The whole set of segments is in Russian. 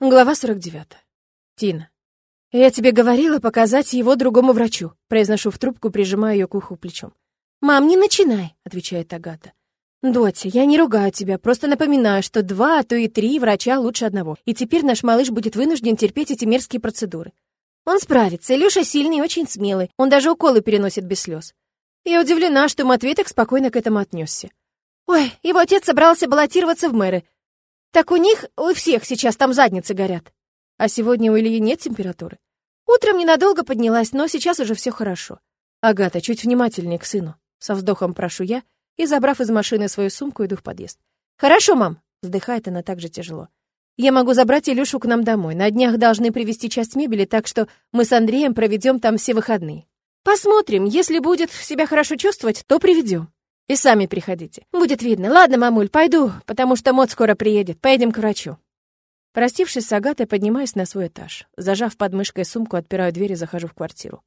Глава 49. Тина. «Я тебе говорила показать его другому врачу», произношу в трубку, прижимая ее к уху плечом. «Мам, не начинай», — отвечает Агата. «Дотя, я не ругаю тебя, просто напоминаю, что два, а то и три врача лучше одного, и теперь наш малыш будет вынужден терпеть эти мерзкие процедуры. Он справится, Илюша сильный и очень смелый, он даже уколы переносит без слез. Я удивлена, что Матвей так спокойно к этому отнесся. Ой, его отец собрался баллотироваться в мэры, так у них, у всех сейчас там задницы горят. А сегодня у Ильи нет температуры. Утром ненадолго поднялась, но сейчас уже все хорошо. Агата, чуть внимательнее к сыну. Со вздохом прошу я и, забрав из машины свою сумку, иду в подъезд. «Хорошо, мам!» — вздыхает она так же тяжело. «Я могу забрать Илюшу к нам домой. На днях должны привезти часть мебели, так что мы с Андреем проведем там все выходные. Посмотрим, если будет себя хорошо чувствовать, то приведем. И сами приходите. Будет видно. Ладно, мамуль, пойду, потому что Мот скоро приедет. Поедем к врачу. Простившись с Агатой, поднимаюсь на свой этаж. Зажав под мышкой сумку, отпираю дверь и захожу в квартиру.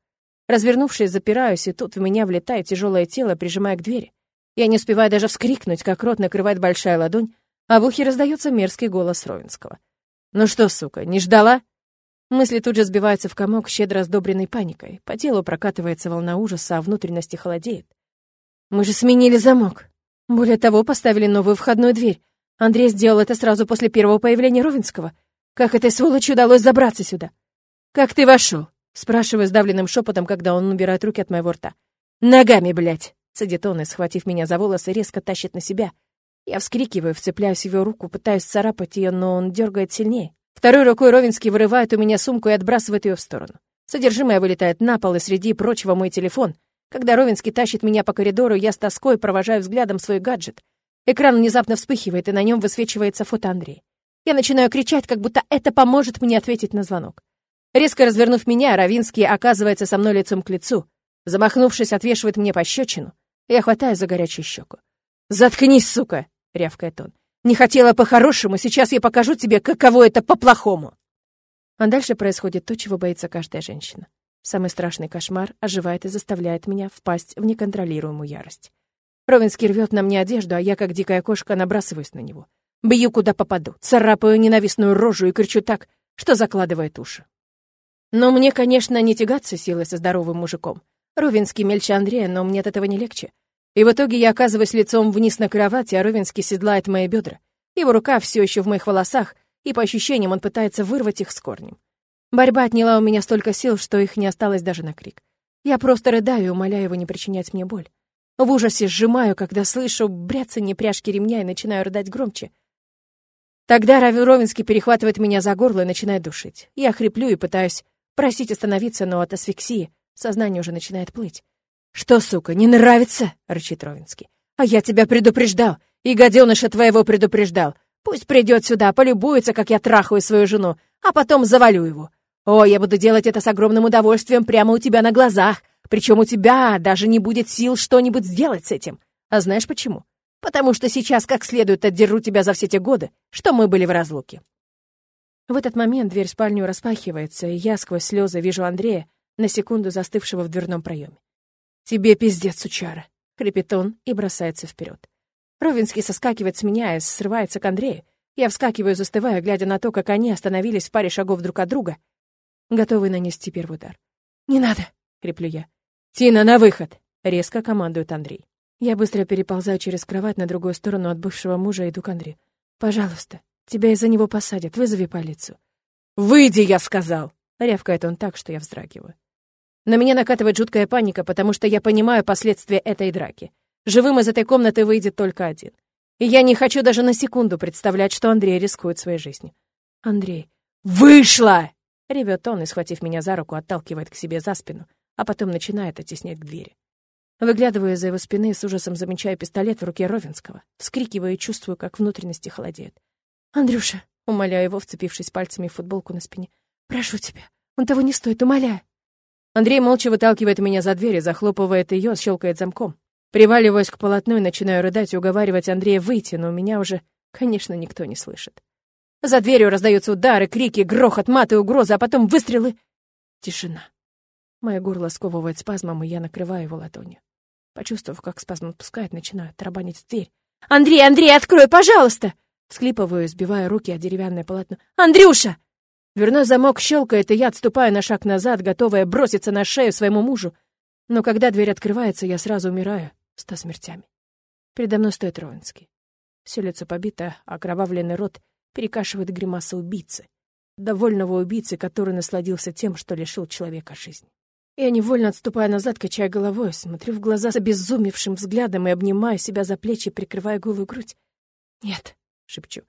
Развернувшись, запираюсь, и тут в меня влетает тяжелое тело, прижимая к двери. Я не успеваю даже вскрикнуть, как рот накрывает большая ладонь, а в ухе раздается мерзкий голос Ровенского. «Ну что, сука, не ждала?» Мысли тут же сбиваются в комок, щедро сдобренной паникой. По телу прокатывается волна ужаса, а внутренности холодеет. Мы же сменили замок. Более того, поставили новую входную дверь. Андрей сделал это сразу после первого появления Ровенского. Как этой сволочи удалось забраться сюда? Как ты вошел? Спрашиваю сдавленным шепотом, когда он убирает руки от моего рта. Ногами, блядь! Садит он и, схватив меня за волосы, резко тащит на себя. Я вскрикиваю, вцепляюсь в его руку, пытаюсь царапать ее, но он дергает сильнее. Второй рукой Ровенский вырывает у меня сумку и отбрасывает ее в сторону. Содержимое вылетает на пол, и среди прочего мой телефон — когда Ровинский тащит меня по коридору, я с тоской провожаю взглядом свой гаджет. Экран внезапно вспыхивает, и на нем высвечивается фото Андрея. Я начинаю кричать, как будто это поможет мне ответить на звонок. Резко развернув меня, Равинский оказывается со мной лицом к лицу. Замахнувшись, отвешивает мне пощечину. Я хватаю за горячую щеку. «Заткнись, сука!» — рявкает он. «Не хотела по-хорошему, сейчас я покажу тебе, каково это по-плохому!» А дальше происходит то, чего боится каждая женщина. Самый страшный кошмар оживает и заставляет меня впасть в неконтролируемую ярость. Ровенский рвет на мне одежду, а я, как дикая кошка, набрасываюсь на него. Бью, куда попаду, царапаю ненавистную рожу и кричу так, что закладывает уши. Но мне, конечно, не тягаться силой со здоровым мужиком. Ровенский мельче Андрея, но мне от этого не легче. И в итоге я оказываюсь лицом вниз на кровати, а Ровенский седлает мои бедра. Его рука все еще в моих волосах, и по ощущениям он пытается вырвать их с корнем. Борьба отняла у меня столько сил, что их не осталось даже на крик. Я просто рыдаю и умоляю его не причинять мне боль. В ужасе сжимаю, когда слышу бряцанье пряжки ремня и начинаю рыдать громче. Тогда Рави Ровинский перехватывает меня за горло и начинает душить. Я хриплю и пытаюсь просить остановиться, но от асфиксии сознание уже начинает плыть. «Что, сука, не нравится?» — рычит Ровинский. «А я тебя предупреждал, и гаденыша твоего предупреждал. Пусть придет сюда, полюбуется, как я трахаю свою жену, а потом завалю его. О, я буду делать это с огромным удовольствием прямо у тебя на глазах. Причем у тебя даже не будет сил что-нибудь сделать с этим. А знаешь почему? Потому что сейчас как следует отдержу тебя за все те годы, что мы были в разлуке. В этот момент дверь в спальню распахивается, и я сквозь слезы вижу Андрея, на секунду застывшего в дверном проеме. «Тебе пиздец, сучара!» — хрипит он и бросается вперед. Ровинский соскакивает с меня и срывается к Андрею. Я вскакиваю, застывая, глядя на то, как они остановились в паре шагов друг от друга — готовый нанести первый удар. «Не надо!» — креплю я. «Тина, на выход!» — резко командует Андрей. Я быстро переползаю через кровать на другую сторону от бывшего мужа и иду к Андрею. «Пожалуйста, тебя из-за него посадят, вызови полицию». «Выйди, я сказал!» — рявкает он так, что я вздрагиваю. На меня накатывает жуткая паника, потому что я понимаю последствия этой драки. Живым из этой комнаты выйдет только один. И я не хочу даже на секунду представлять, что Андрей рискует своей жизнью. Андрей. «Вышла!» Ревет он и, схватив меня за руку, отталкивает к себе за спину, а потом начинает оттеснять к двери. Выглядывая за его спины, с ужасом замечаю пистолет в руке Ровенского, вскрикиваю и чувствую, как внутренности холодеют. «Андрюша!» — умоляю его, вцепившись пальцами в футболку на спине. «Прошу тебя, он того не стоит, умоляю!» Андрей молча выталкивает меня за дверь и захлопывает ее, щелкает замком. Приваливаюсь к полотну и начинаю рыдать и уговаривать Андрея выйти, но меня уже, конечно, никто не слышит. За дверью раздаются удары, крики, грохот, маты, угрозы, а потом выстрелы. Тишина. Мое горло сковывает спазмом, и я накрываю его ладонью. Почувствовав, как спазм отпускает, начинаю тарабанить в дверь. «Андрей, Андрей, открой, пожалуйста!» Склипываю, сбивая руки о деревянное полотно. «Андрюша!» Дверной замок щелкает, и я отступаю на шаг назад, готовая броситься на шею своему мужу. Но когда дверь открывается, я сразу умираю ста смертями. Передо мной стоит Ровенский. Все лицо побито, окровавленный рот перекашивает гримаса убийцы. Довольного убийцы, который насладился тем, что лишил человека жизни. Я невольно отступаю назад, качая головой, смотрю в глаза с обезумевшим взглядом и обнимаю себя за плечи, прикрывая голую грудь. «Нет», — шепчу.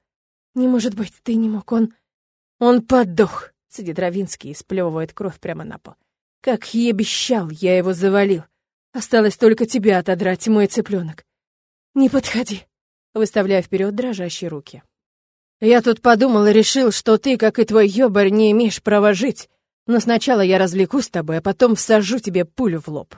«Не может быть, ты не мог, он...» «Он подох!» — сидит Равинский и сплевывает кровь прямо на пол. «Как и обещал, я его завалил. Осталось только тебя отодрать, мой цыпленок. Не подходи!» — выставляя вперед дрожащие руки. «Я тут подумал и решил, что ты, как и твой ёбарь, не имеешь права жить. Но сначала я развлекусь с тобой, а потом всажу тебе пулю в лоб».